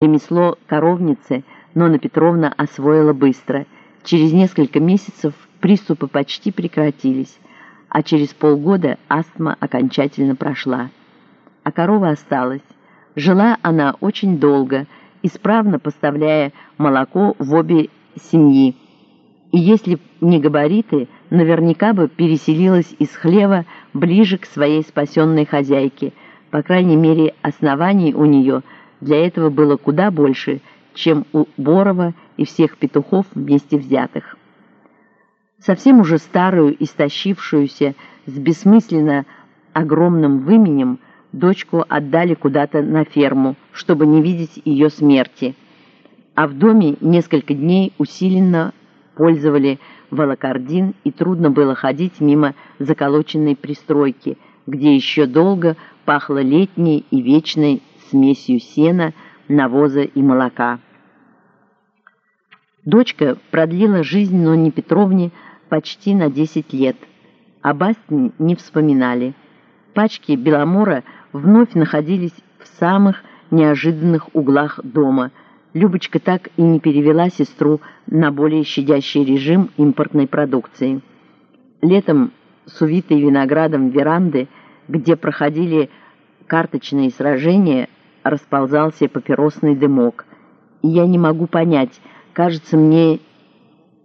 Ремесло коровницы Нона Петровна освоила быстро. Через несколько месяцев приступы почти прекратились, а через полгода астма окончательно прошла. А корова осталась. Жила она очень долго, исправно поставляя молоко в обе семьи. И если не габариты, наверняка бы переселилась из хлева ближе к своей спасенной хозяйке. По крайней мере, оснований у нее – для этого было куда больше, чем у Борова и всех петухов вместе взятых. Совсем уже старую, истощившуюся, с бессмысленно огромным выменем, дочку отдали куда-то на ферму, чтобы не видеть ее смерти. А в доме несколько дней усиленно пользовали волокордин, и трудно было ходить мимо заколоченной пристройки, где еще долго пахло летней и вечной смесью сена, навоза и молока. Дочка продлила жизнь Нонне Петровне почти на 10 лет. Об Басне не вспоминали. Пачки Беломора вновь находились в самых неожиданных углах дома. Любочка так и не перевела сестру на более щадящий режим импортной продукции. Летом с увитой виноградом веранды, где проходили карточные сражения, расползался папиросный дымок. И я не могу понять, кажется мне,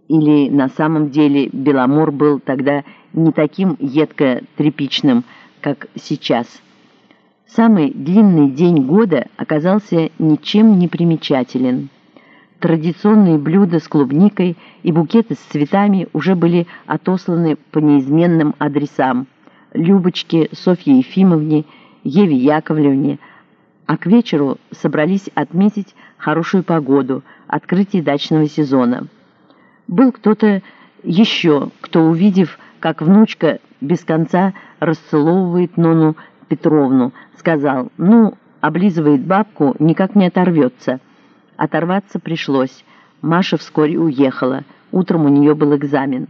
или на самом деле Беломор был тогда не таким едко-тряпичным, как сейчас. Самый длинный день года оказался ничем не примечателен. Традиционные блюда с клубникой и букеты с цветами уже были отосланы по неизменным адресам. Любочке, Софье Ефимовне, Еве Яковлевне – а к вечеру собрались отметить хорошую погоду, открытие дачного сезона. Был кто-то еще, кто, увидев, как внучка без конца расцеловывает Нону Петровну, сказал, ну, облизывает бабку, никак не оторвется. Оторваться пришлось. Маша вскоре уехала. Утром у нее был экзамен.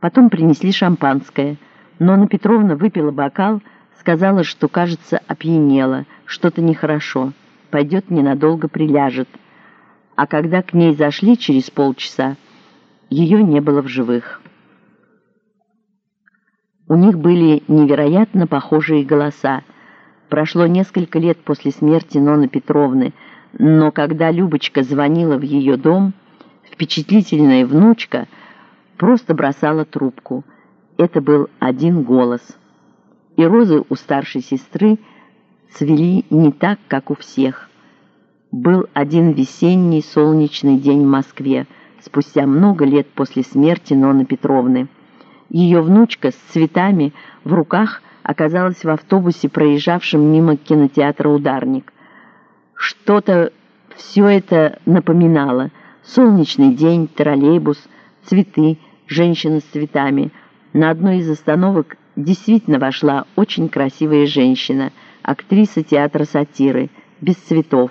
Потом принесли шампанское. Нона Петровна выпила бокал, сказала, что, кажется, опьянела, что-то нехорошо, пойдет ненадолго приляжет. А когда к ней зашли через полчаса, ее не было в живых. У них были невероятно похожие голоса. Прошло несколько лет после смерти Ноны Петровны, но когда Любочка звонила в ее дом, впечатлительная внучка просто бросала трубку. Это был один голос — и розы у старшей сестры цвели не так, как у всех. Был один весенний солнечный день в Москве, спустя много лет после смерти Ноны Петровны. Ее внучка с цветами в руках оказалась в автобусе, проезжавшем мимо кинотеатра «Ударник». Что-то все это напоминало. Солнечный день, троллейбус, цветы, женщина с цветами. На одной из остановок действительно вошла очень красивая женщина, актриса театра сатиры, без цветов.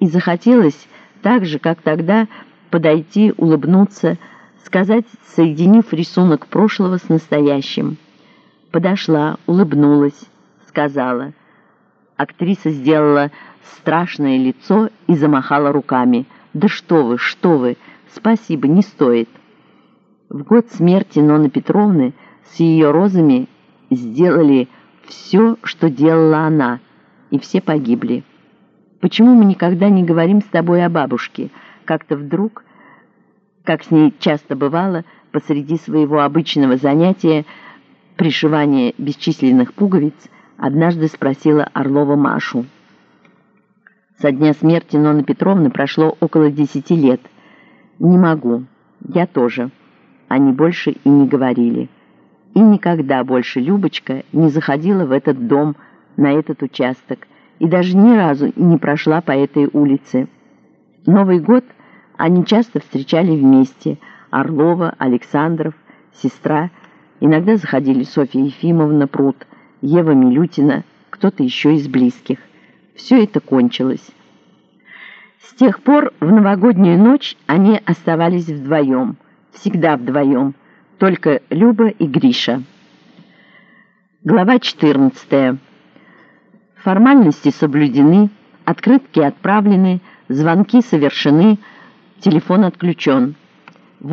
И захотелось, так же, как тогда, подойти, улыбнуться, сказать, соединив рисунок прошлого с настоящим. Подошла, улыбнулась, сказала. Актриса сделала страшное лицо и замахала руками. «Да что вы, что вы! Спасибо, не стоит!» В год смерти Ноны Петровны с ее розами сделали все, что делала она, и все погибли. Почему мы никогда не говорим с тобой о бабушке? Как-то вдруг, как с ней часто бывало, посреди своего обычного занятия пришивания бесчисленных пуговиц, однажды спросила Орлова Машу. Со дня смерти Ноны Петровны прошло около десяти лет. «Не могу. Я тоже». Они больше и не говорили. И никогда больше Любочка не заходила в этот дом, на этот участок, и даже ни разу не прошла по этой улице. Новый год они часто встречали вместе. Орлова, Александров, сестра. Иногда заходили Софья Ефимовна Пруд, Ева Милютина, кто-то еще из близких. Все это кончилось. С тех пор в новогоднюю ночь они оставались вдвоем, всегда вдвоем, только Люба и Гриша. Глава 14. Формальности соблюдены, открытки отправлены, Звонки совершены, телефон отключен.